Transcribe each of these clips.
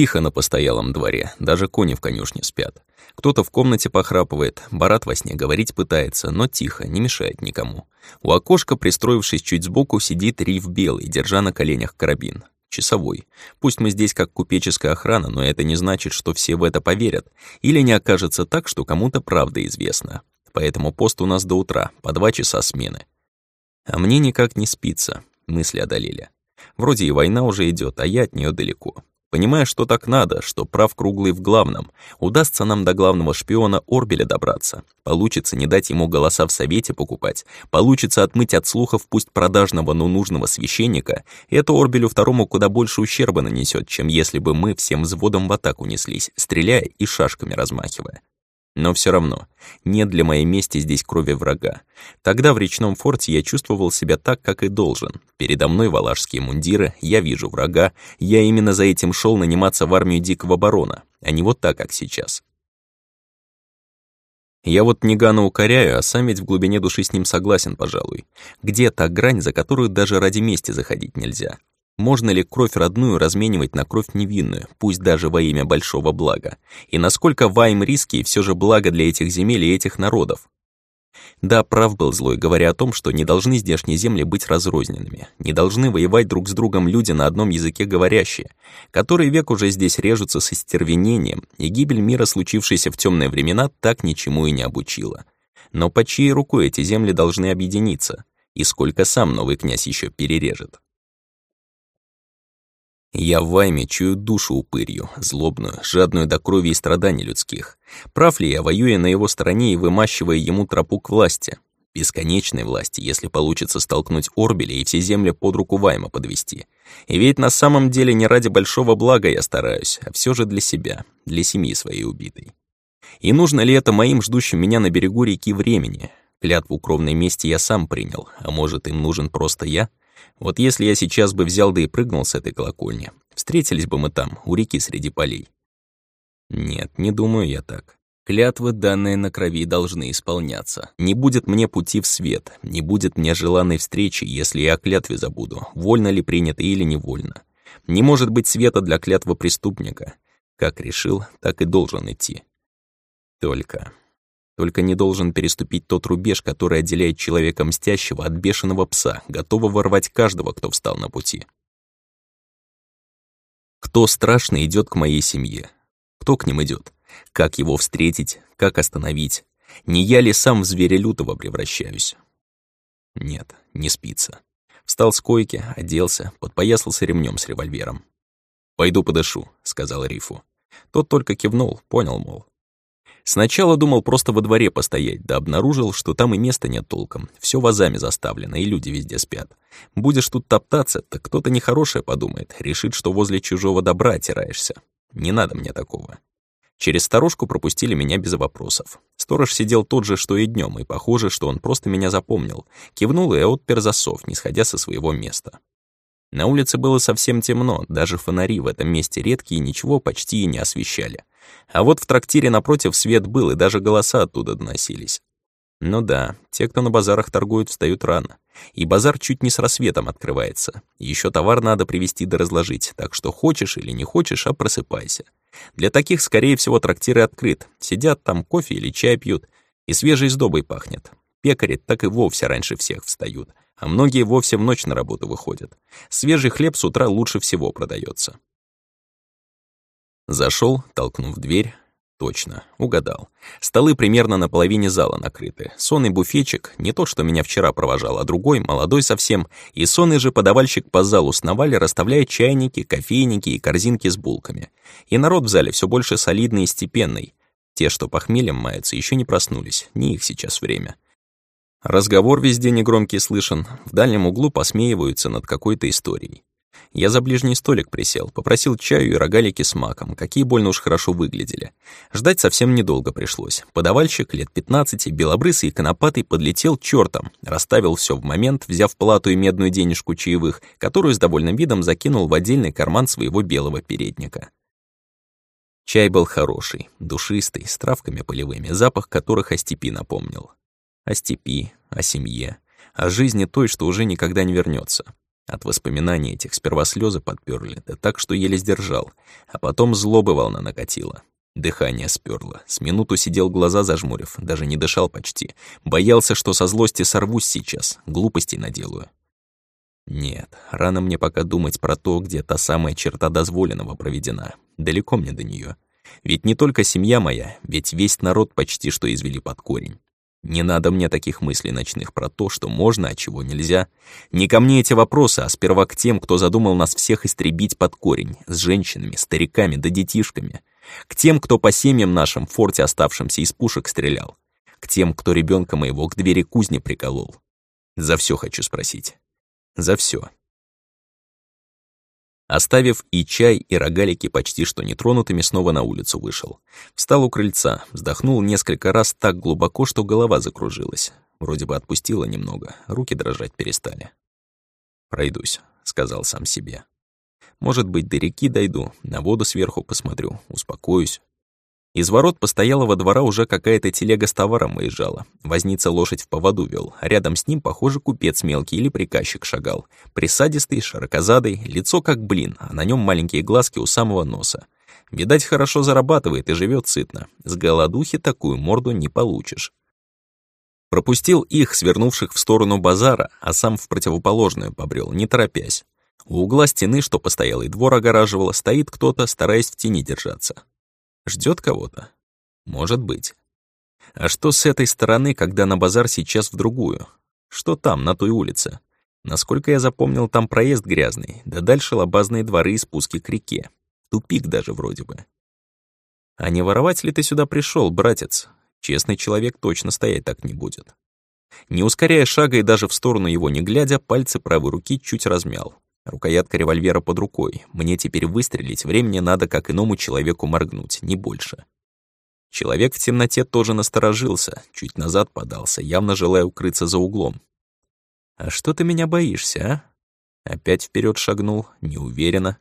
Тихо на постоялом дворе, даже кони в конюшне спят. Кто-то в комнате похрапывает, Барат во сне говорить пытается, но тихо, не мешает никому. У окошка, пристроившись чуть сбоку, сидит Риф Белый, держа на коленях карабин. Часовой. Пусть мы здесь как купеческая охрана, но это не значит, что все в это поверят. Или не окажется так, что кому-то правда известна. Поэтому пост у нас до утра, по два часа смены. А мне никак не спится, мысли одолели. Вроде и война уже идет, а я от нее далеко. Понимая, что так надо, что прав круглый в главном, удастся нам до главного шпиона Орбеля добраться. Получится не дать ему голоса в совете покупать, получится отмыть от слухов пусть продажного, но нужного священника, это Орбелю второму куда больше ущерба нанесет, чем если бы мы всем взводом в атаку неслись, стреляя и шашками размахивая. Но все равно, нет для моей мести здесь крови врага. Тогда в речном форте я чувствовал себя так, как и должен. Передо мной валашские мундиры, я вижу врага, я именно за этим шел наниматься в армию дикого барона, а не вот так, как сейчас. Я вот Нигана укоряю, а сам ведь в глубине души с ним согласен, пожалуй. Где та грань, за которую даже ради мести заходить нельзя? Можно ли кровь родную разменивать на кровь невинную, пусть даже во имя большого блага? И насколько Вайм риски и все же благо для этих земель и этих народов? Да, прав был злой, говоря о том, что не должны здешние земли быть разрозненными, не должны воевать друг с другом люди на одном языке говорящие, которые век уже здесь режутся с истервенением, и гибель мира, случившаяся в темные времена, так ничему и не обучила. Но под чьей рукой эти земли должны объединиться? И сколько сам новый князь еще перережет? Я в Вайме чую душу упырью, злобную, жадную до крови и страданий людских. Прав ли я, воюя на его стороне и вымащивая ему тропу к власти? Бесконечной власти, если получится столкнуть Орбеля и все земли под руку Вайма подвести. И ведь на самом деле не ради большого блага я стараюсь, а все же для себя, для семьи своей убитой. И нужно ли это моим ждущим меня на берегу реки времени? Клятву кровной мести я сам принял, а может, им нужен просто я? Вот если я сейчас бы взял да и прыгнул с этой колокольни, встретились бы мы там, у реки среди полей. Нет, не думаю я так. Клятвы, данные на крови, должны исполняться. Не будет мне пути в свет, не будет мне желанной встречи, если я о клятве забуду, вольно ли принято или невольно. Не может быть света для клятвы преступника. Как решил, так и должен идти. Только только не должен переступить тот рубеж, который отделяет человека мстящего от бешеного пса, готового рвать каждого, кто встал на пути. Кто страшно идет к моей семье? Кто к ним идет? Как его встретить? Как остановить? Не я ли сам в зверя лютого превращаюсь? Нет, не спится. Встал с койки, оделся, подпоясался ремнем с револьвером. «Пойду подышу», — сказал Рифу. Тот только кивнул, понял, мол, Сначала думал просто во дворе постоять, да обнаружил, что там и места нет толком. Все вазами заставлено, и люди везде спят. Будешь тут топтаться, так кто-то нехорошее подумает, решит, что возле чужого добра отираешься. Не надо мне такого. Через сторожку пропустили меня без вопросов. Сторож сидел тот же, что и днем, и похоже, что он просто меня запомнил. Кивнул и отпер засов, не сходя со своего места. На улице было совсем темно, даже фонари в этом месте редкие ничего почти и не освещали. А вот в трактире напротив свет был, и даже голоса оттуда доносились. Ну да, те, кто на базарах торгуют, встают рано. И базар чуть не с рассветом открывается. Еще товар надо привезти да разложить, так что хочешь или не хочешь, а просыпайся. Для таких, скорее всего, трактиры открыт. Сидят там, кофе или чай пьют, и свежей сдобой пахнет. Пекари так и вовсе раньше всех встают, а многие вовсе в ночь на работу выходят. Свежий хлеб с утра лучше всего продается. Зашел, толкнув дверь. Точно, угадал. Столы примерно на половине зала накрыты. Сонный буфетчик, не тот, что меня вчера провожал, а другой, молодой совсем, и сонный же подавальщик по залу сновали, расставляя чайники, кофейники и корзинки с булками. И народ в зале все больше солидный и степенный. Те, что похмельем маются, еще не проснулись, не их сейчас время. Разговор везде негромкий слышен, в дальнем углу посмеиваются над какой-то историей. Я за ближний столик присел, попросил чаю и рогалики с маком, какие больно уж хорошо выглядели. Ждать совсем недолго пришлось. Подавальщик лет 15, белобрысый и конопатый, подлетел чертом, расставил все в момент, взяв плату и медную денежку чаевых, которую с довольным видом закинул в отдельный карман своего белого передника. Чай был хороший, душистый, с травками полевыми, запах которых о степи напомнил. О степи, о семье, о жизни той, что уже никогда не вернется. От воспоминаний этих сперва слезы подперли, да так, что еле сдержал, а потом злобы волна накатила. Дыхание сперло. С минуту сидел глаза зажмурив, даже не дышал почти. Боялся, что со злости сорвусь сейчас, глупостей наделаю. Нет, рано мне пока думать про то, где та самая черта дозволенного проведена. Далеко мне до нее. Ведь не только семья моя, ведь весь народ почти что извели под корень. Не надо мне таких мыслей ночных про то, что можно, а чего нельзя. Не ко мне эти вопросы, а сперва к тем, кто задумал нас всех истребить под корень, с женщинами, стариками да детишками. К тем, кто по семьям нашим в форте оставшимся из пушек стрелял. К тем, кто ребенка моего к двери кузни приколол. За все хочу спросить. За все. Оставив и чай, и рогалики почти что нетронутыми, снова на улицу вышел. Встал у крыльца, вздохнул несколько раз так глубоко, что голова закружилась. Вроде бы отпустила немного, руки дрожать перестали. «Пройдусь», — сказал сам себе. «Может быть, до реки дойду, на воду сверху посмотрю, успокоюсь, из ворот постоялого двора уже какая-то телега с товаром выезжала. Возница лошадь в поводу вел, рядом с ним, похоже, купец мелкий или приказчик шагал. Присадистый, широкозадый, лицо как блин, а на нем маленькие глазки у самого носа. Видать, хорошо зарабатывает и живет сытно. С голодухи такую морду не получишь. Пропустил их, свернувших в сторону базара, а сам в противоположную побрел, не торопясь. У угла стены, что постоялый двор огораживало, стоит кто-то, стараясь в тени держаться. Ждет кого-то? Может быть. А что с этой стороны, когда на базар сейчас в другую? Что там, на той улице? Насколько я запомнил, там проезд грязный, да дальше лобазные дворы и спуски к реке. Тупик даже вроде бы. А не воровать ли ты сюда пришел, братец? Честный человек точно стоять так не будет. Не ускоряя шага и даже в сторону его не глядя, пальцы правой руки чуть размял. Рукоятка револьвера под рукой. Мне теперь выстрелить, времени надо как иному человеку моргнуть, не больше. Человек в темноте тоже насторожился, чуть назад подался, явно желая укрыться за углом. «А что ты меня боишься, а?» Опять вперед шагнул, неуверенно.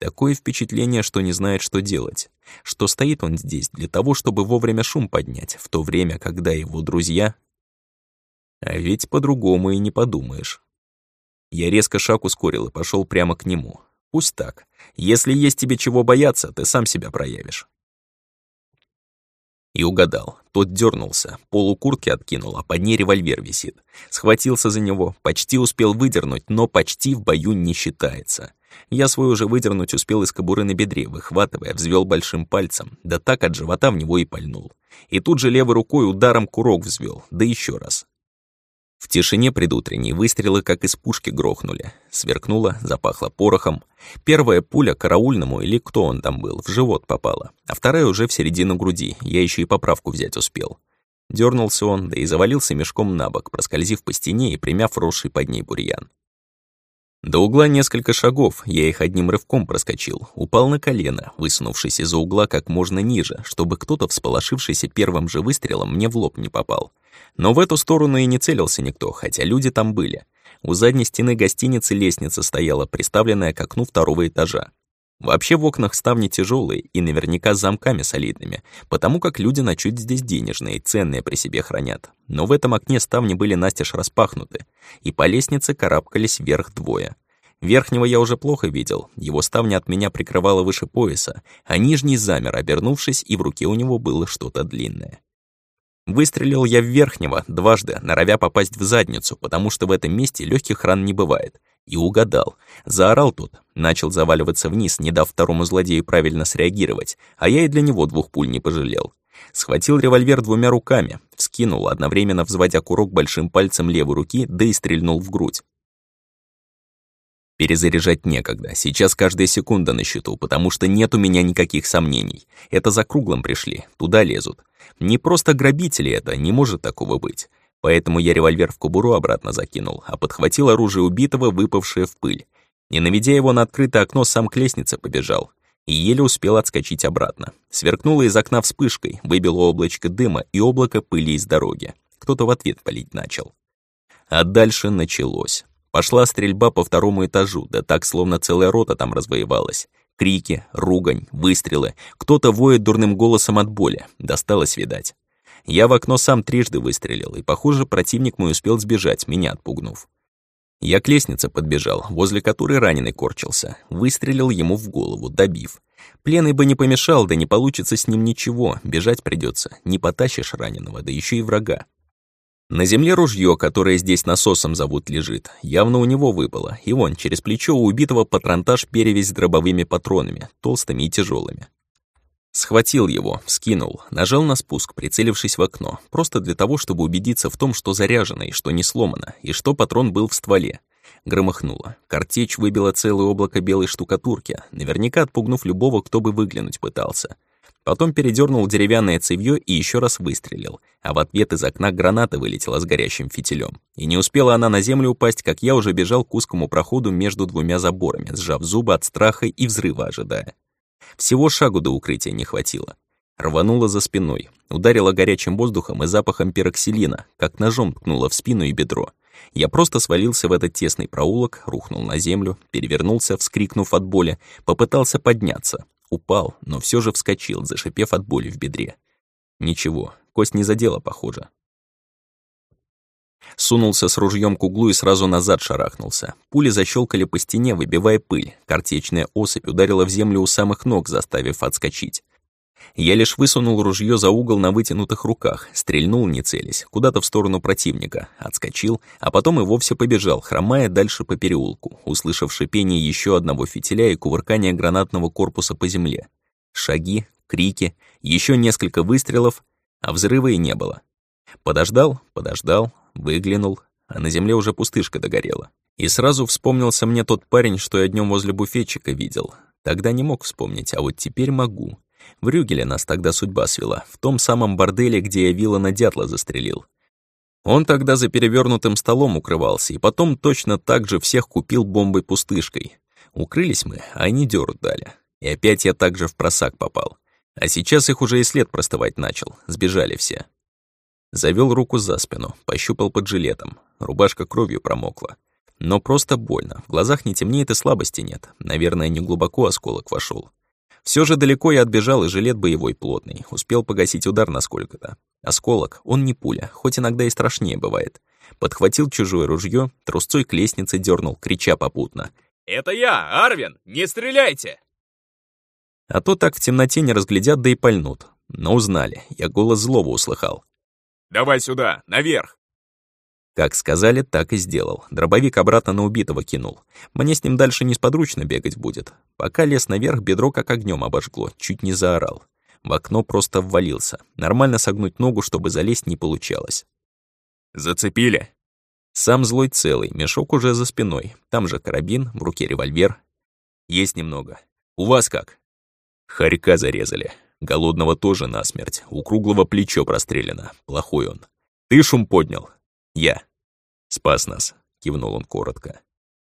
Такое впечатление, что не знает, что делать. Что стоит он здесь для того, чтобы вовремя шум поднять, в то время, когда его друзья... А ведь по-другому и не подумаешь. Я резко шаг ускорил и пошел прямо к нему. Пусть так. Если есть тебе чего бояться, ты сам себя проявишь. И угадал. Тот дернулся, полу куртки откинул, а под ней револьвер висит. Схватился за него, почти успел выдернуть, но почти в бою не считается. Я свой уже выдернуть успел из кобуры на бедре, выхватывая, взвел большим пальцем, да так от живота в него и пальнул. И тут же левой рукой ударом курок взвел, да еще раз. В тишине предутренней выстрелы как из пушки грохнули. Сверкнуло, запахло порохом. Первая пуля караульному или кто он там был, в живот попала, а вторая уже в середину груди, я еще и поправку взять успел. Дернулся он, да и завалился мешком на бок, проскользив по стене и примяв росший под ней бурьян. До угла несколько шагов, я их одним рывком проскочил, упал на колено, высунувшись из-за угла как можно ниже, чтобы кто-то, всполошившийся первым же выстрелом, мне в лоб не попал. Но в эту сторону и не целился никто, хотя люди там были. У задней стены гостиницы лестница стояла, приставленная к окну второго этажа. Вообще в окнах ставни тяжелые и наверняка с замками солидными, потому как люди ночуют здесь денежные, ценные при себе хранят. Но в этом окне ставни были настежь распахнуты, и по лестнице карабкались вверх двое. Верхнего я уже плохо видел, его ставня от меня прикрывала выше пояса, а нижний замер, обернувшись, и в руке у него было что-то длинное. Выстрелил я в верхнего дважды, норовя попасть в задницу, потому что в этом месте легких ран не бывает, и угадал. Заорал тут, начал заваливаться вниз, не дав второму злодею правильно среагировать, а я и для него двух пуль не пожалел. Схватил револьвер двумя руками, вскинул, одновременно взводя курок большим пальцем левой руки, да и стрельнул в грудь. Перезаряжать некогда, сейчас каждая секунда на счету, потому что нет у меня никаких сомнений. Это за круглым пришли, туда лезут. Не просто грабители это, не может такого быть. Поэтому я револьвер в кобуру обратно закинул, а подхватил оружие убитого, выпавшее в пыль. Не наведя его на открытое окно, сам к лестнице побежал. И еле успел отскочить обратно. Сверкнуло из окна вспышкой, выбило облачко дыма и облако пыли из дороги. Кто-то в ответ палить начал. А дальше началось. Пошла стрельба по второму этажу, да так, словно целая рота там развоевалась. Крики, ругань, выстрелы. Кто-то воет дурным голосом от боли. Досталось, видать. Я в окно сам трижды выстрелил, и, похоже, противник мой успел сбежать, меня отпугнув. Я к лестнице подбежал, возле которой раненый корчился. Выстрелил ему в голову, добив. Пленный бы не помешал, да не получится с ним ничего, бежать придется. Не потащишь раненого, да еще и врага. На земле ружье, которое здесь насосом зовут, лежит. Явно у него выпало. И вон, через плечо у убитого патронтаж перевесь с дробовыми патронами, толстыми и тяжелыми. Схватил его, вскинул, нажал на спуск, прицелившись в окно, просто для того, чтобы убедиться в том, что заряжено и что не сломано, и что патрон был в стволе. Громыхнуло. Картечь выбила целое облако белой штукатурки, наверняка отпугнув любого, кто бы выглянуть пытался. Потом передернул деревянное цевьё и еще раз выстрелил, а в ответ из окна граната вылетела с горящим фитилем. И не успела она на землю упасть, как я уже бежал к узкому проходу между двумя заборами, сжав зубы от страха и взрыва ожидая. Всего шагу до укрытия не хватило. Рвануло за спиной, ударило горячим воздухом и запахом пероксилина, как ножом ткнуло в спину и бедро. Я просто свалился в этот тесный проулок, рухнул на землю, перевернулся, вскрикнув от боли, попытался подняться. Упал, но все же вскочил, зашипев от боли в бедре. Ничего, кость не задела, похоже. Сунулся с ружьем к углу и сразу назад шарахнулся. Пули защелкали по стене, выбивая пыль. Картечная особь ударила в землю у самых ног, заставив отскочить. Я лишь высунул ружье за угол на вытянутых руках, стрельнул, не целясь, куда-то в сторону противника, отскочил, а потом и вовсе побежал, хромая дальше по переулку, услышав шипение еще одного фитиля и кувыркание гранатного корпуса по земле. Шаги, крики, еще несколько выстрелов, а взрыва и не было. Подождал, подождал, Выглянул, а на земле уже пустышка догорела. И сразу вспомнился мне тот парень, что я днем возле буфетчика видел. Тогда не мог вспомнить, а вот теперь могу. В Рюгеле нас тогда судьба свела, в том самом борделе, где я Вилана Дятла застрелил. Он тогда за перевернутым столом укрывался, и потом точно так же всех купил бомбой-пустышкой. Укрылись мы, а они дёру дали. И опять я так же в просак попал. А сейчас их уже и след простывать начал, сбежали все. Завел руку за спину, пощупал под жилетом. Рубашка кровью промокла. Но просто больно. В глазах не темнеет и слабости нет. Наверное, не глубоко осколок вошел. Все же далеко я отбежал, и жилет боевой плотный. Успел погасить удар насколько-то. Осколок, он не пуля, хоть иногда и страшнее бывает. Подхватил чужое ружье, трусцой к лестнице дернул, крича попутно. «Это я, Арвин! Не стреляйте!» А то так в темноте не разглядят, да и пальнут. Но узнали, я голос злого услыхал. Давай сюда, наверх!» Как сказали, так и сделал. Дробовик обратно на убитого кинул. Мне с ним дальше несподручно бегать будет. Пока лез наверх, бедро как огнем обожгло, чуть не заорал. В окно просто ввалился. Нормально согнуть ногу, чтобы залезть, не получалось. «Зацепили?» Сам злой целый, мешок уже за спиной. Там же карабин, в руке револьвер. Есть немного. У вас как? Харька зарезали. Голодного тоже насмерть. У круглого плечо прострелено. Плохой он. Ты шум поднял? Я. Спас нас, кивнул он коротко.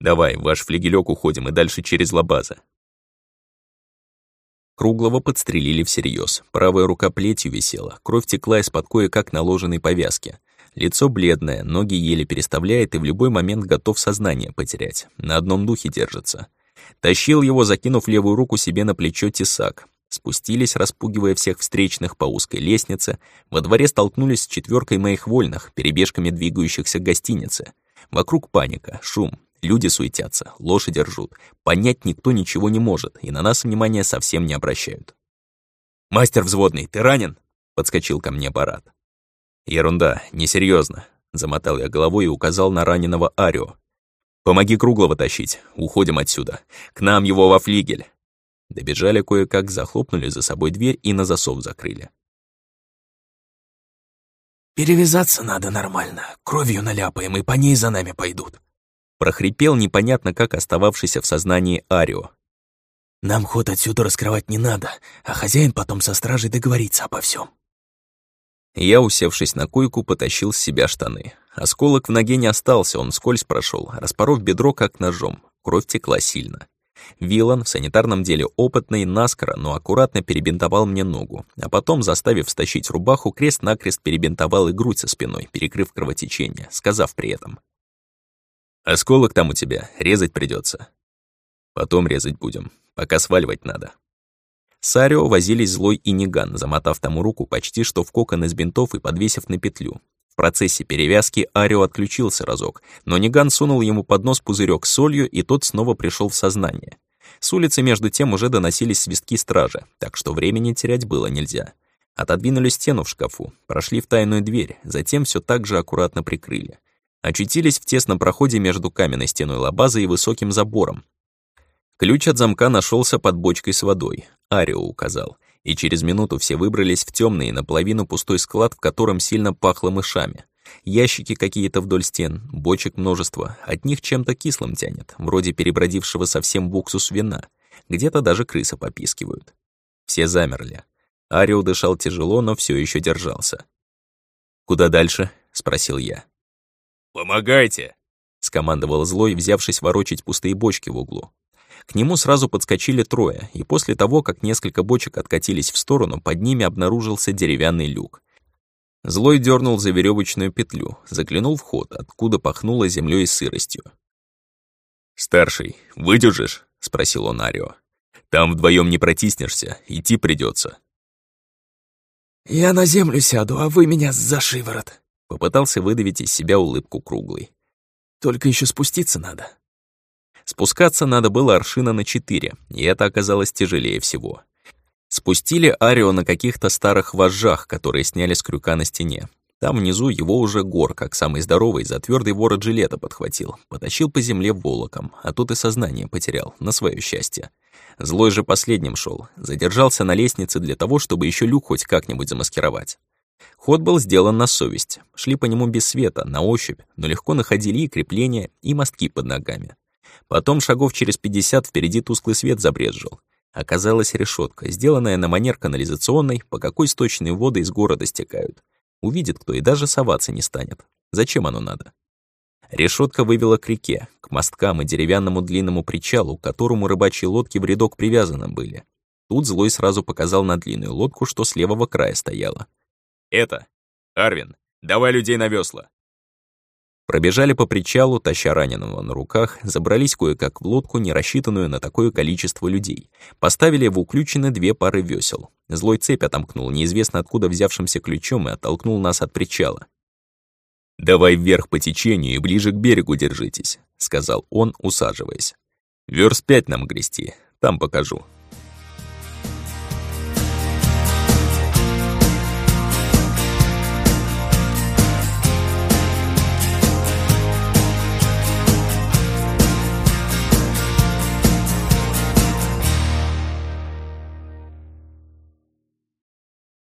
Давай, в ваш флигелек уходим и дальше через лабаза. Круглого подстрелили всерьез. Правая рука плетью висела, кровь текла из-под кое-как наложенной повязки. Лицо бледное, ноги еле переставляет и в любой момент готов сознание потерять. На одном духе держится. Тащил его, закинув левую руку себе на плечо тесак. Спустились, распугивая всех встречных по узкой лестнице. Во дворе столкнулись с четверкой моих вольных, перебежками двигающихся к гостинице. Вокруг паника, шум, люди суетятся, лошади ржут. Понять никто ничего не может, и на нас внимания совсем не обращают. «Мастер взводный, ты ранен?» — подскочил ко мне Барат. «Ерунда, несерьезно», — замотал я головой и указал на раненого Арио. «Помоги Круглого тащить, уходим отсюда. К нам его во флигель». Добежали кое-как, захлопнули за собой дверь и на засов закрыли. «Перевязаться надо нормально, кровью наляпаем, и по ней за нами пойдут», прохрипел непонятно как остававшийся в сознании Арио. «Нам ход отсюда раскрывать не надо, а хозяин потом со стражей договорится обо всем. Я, усевшись на койку, потащил с себя штаны. Осколок в ноге не остался, он скользь прошел, распоров бедро как ножом. Кровь текла сильно. Вилан, в санитарном деле опытный, наскоро, но аккуратно перебинтовал мне ногу, а потом, заставив стащить рубаху, крест-накрест перебинтовал и грудь со спиной, перекрыв кровотечение, сказав при этом. «Осколок там у тебя, резать придется. Потом резать будем, пока сваливать надо». Сарио возились злой и Ниган, замотав тому руку почти что в кокон из бинтов и подвесив на петлю. Процессе перевязки Арио отключился разок, но Ниган сунул ему под нос пузырек с солью, и тот снова пришел в сознание. С улицы между тем уже доносились свистки стражи, так что времени терять было нельзя. Отодвинули стену в шкафу, прошли в тайную дверь, затем все так же аккуратно прикрыли. Очутились в тесном проходе между каменной стеной лабазы и высоким забором. Ключ от замка нашелся под бочкой с водой, Арио указал, и через минуту все выбрались в темный наполовину пустой склад, в котором сильно пахло мышами. Ящики какие-то вдоль стен, бочек множество, от них чем-то кислым тянет, вроде перебродившего совсем в уксус вина. Где-то даже крысы попискивают. Все замерли. Арио дышал тяжело, но все еще держался. «Куда дальше?» — спросил я. «Помогайте!» — скомандовал злой, взявшись ворочить пустые бочки в углу. К нему сразу подскочили трое, и после того, как несколько бочек откатились в сторону, под ними обнаружился деревянный люк. Злой дернул за веревочную петлю, заглянул в ход, откуда пахнуло землей и сыростью. «Старший, выдержишь?» — спросил он Арио. «Там вдвоем не протиснешься, идти придется. «Я на землю сяду, а вы меня за шиворот», — попытался выдавить из себя улыбку круглый. «Только еще спуститься надо». Спускаться надо было аршина на четыре, и это оказалось тяжелее всего. Спустили Арио на каких-то старых вожжах, которые сняли с крюка на стене. Там внизу его уже гор, как самый здоровый, за твердый ворот жилета подхватил, потащил по земле волоком, а тут и сознание потерял, на свое счастье. Злой же последним шел, задержался на лестнице для того, чтобы еще люк хоть как-нибудь замаскировать. Ход был сделан на совесть, шли по нему без света, на ощупь, но легко находили и крепления, и мостки под ногами. Потом шагов через пятьдесят впереди тусклый свет забрезжил. Оказалась решетка, сделанная на манер канализационной, по какой сточные воды из города стекают. Увидит кто и даже соваться не станет. Зачем оно надо? Решетка вывела к реке, к мосткам и деревянному длинному причалу, к которому рыбачьи лодки в рядок привязаны были. Тут Злой сразу показал на длинную лодку, что с левого края стояла. «Это! Арвин, давай людей на весла!» Пробежали по причалу, таща раненого на руках, забрались кое-как в лодку, не рассчитанную на такое количество людей. Поставили в уключены две пары весел. Злой цепь отомкнул неизвестно откуда взявшимся ключом и оттолкнул нас от причала. «Давай вверх по течению и ближе к берегу держитесь», — сказал он, усаживаясь. «Вёрст пять нам грести, там покажу».